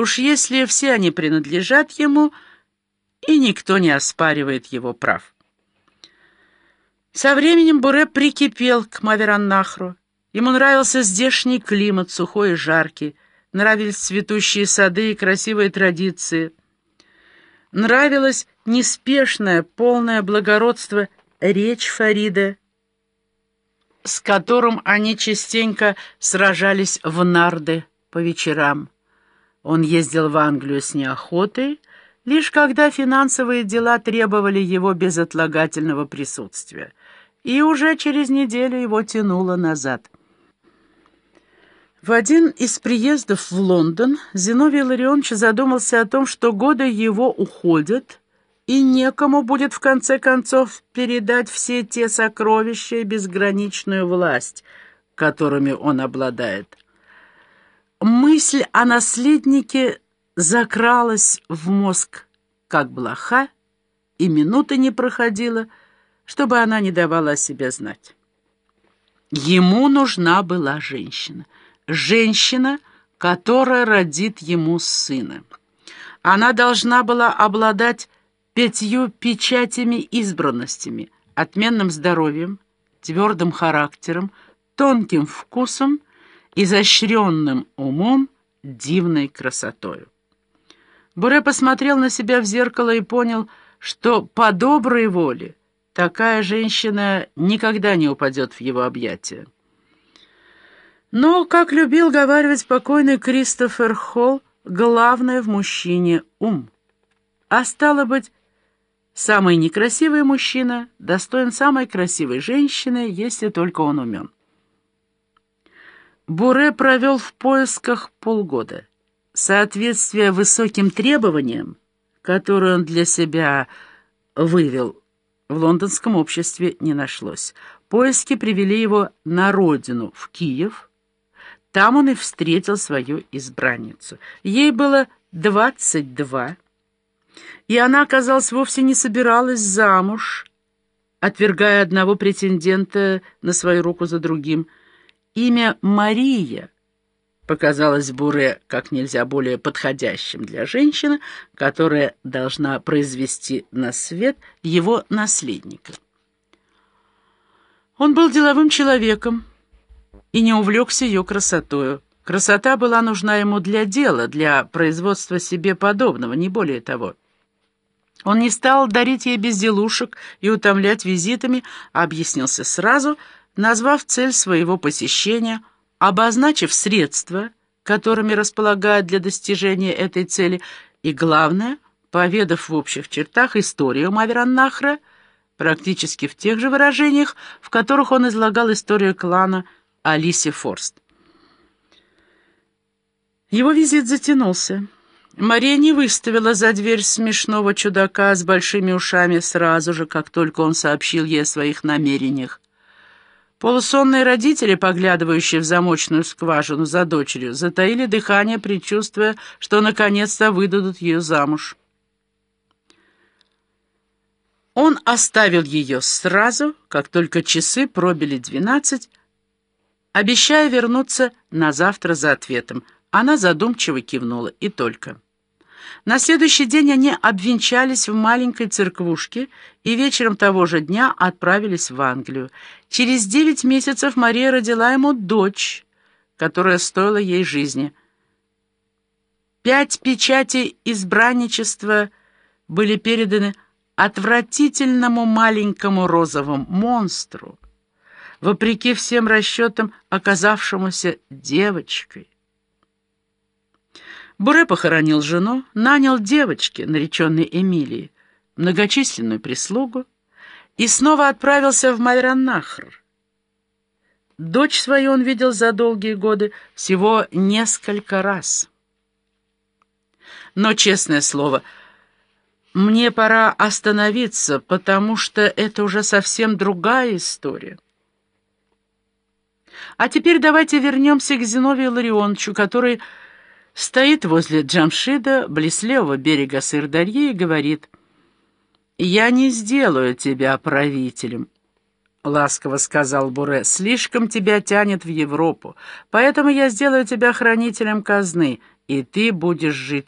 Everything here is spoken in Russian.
Уж если все они принадлежат ему, и никто не оспаривает его прав. Со временем Буре прикипел к Мавераннахру. Ему нравился здешний климат, сухой и жаркий, нравились цветущие сады и красивые традиции. Нравилось неспешное, полное благородство речь Фарида, с которым они частенько сражались в нарды по вечерам. Он ездил в Англию с неохотой, лишь когда финансовые дела требовали его безотлагательного присутствия, и уже через неделю его тянуло назад. В один из приездов в Лондон Зиновий Ларионович задумался о том, что годы его уходят, и некому будет в конце концов передать все те сокровища и безграничную власть, которыми он обладает. Мысль о наследнике закралась в мозг, как блоха, и минуты не проходила, чтобы она не давала о себе знать. Ему нужна была женщина. Женщина, которая родит ему сына. Она должна была обладать пятью печатями избранностями, отменным здоровьем, твердым характером, тонким вкусом, изощренным умом, дивной красотою. Буре посмотрел на себя в зеркало и понял, что по доброй воле такая женщина никогда не упадет в его объятия. Но, как любил говаривать покойный Кристофер Холл, главное в мужчине — ум. А стало быть, самый некрасивый мужчина достоин самой красивой женщины, если только он умен. Буре провел в поисках полгода. Соответствие высоким требованиям, которые он для себя вывел, в лондонском обществе не нашлось. Поиски привели его на родину, в Киев. Там он и встретил свою избранницу. Ей было двадцать два, и она, оказалось, вовсе не собиралась замуж, отвергая одного претендента на свою руку за другим. Имя Мария показалось Буре как нельзя более подходящим для женщины, которая должна произвести на свет его наследника. Он был деловым человеком и не увлекся ее красотою. Красота была нужна ему для дела, для производства себе подобного, не более того. Он не стал дарить ей безделушек и утомлять визитами, а объяснился сразу, назвав цель своего посещения – обозначив средства, которыми располагают для достижения этой цели, и, главное, поведав в общих чертах историю Мавераннахра, практически в тех же выражениях, в которых он излагал историю клана Алиси Форст. Его визит затянулся. Мария не выставила за дверь смешного чудака с большими ушами сразу же, как только он сообщил ей о своих намерениях. Полусонные родители, поглядывающие в замочную скважину за дочерью, затаили дыхание, предчувствуя, что наконец-то выдадут ее замуж. Он оставил ее сразу, как только часы пробили двенадцать, обещая вернуться на завтра за ответом. Она задумчиво кивнула, и только. На следующий день они обвенчались в маленькой церквушке и вечером того же дня отправились в Англию. Через девять месяцев Мария родила ему дочь, которая стоила ей жизни. Пять печатей избранничества были переданы отвратительному маленькому розовому монстру, вопреки всем расчетам оказавшемуся девочкой. Буре похоронил жену, нанял девочке, нареченной Эмилии, многочисленную прислугу и снова отправился в Майраннахр. Дочь свою он видел за долгие годы всего несколько раз. Но, честное слово, мне пора остановиться, потому что это уже совсем другая история. А теперь давайте вернемся к Зиновию Ларионовичу, который стоит возле Джамшида, близ левого берега Сырдарьи, и говорит, «Я не сделаю тебя правителем». — ласково сказал Буре, — «слишком тебя тянет в Европу, поэтому я сделаю тебя хранителем казны, и ты будешь жить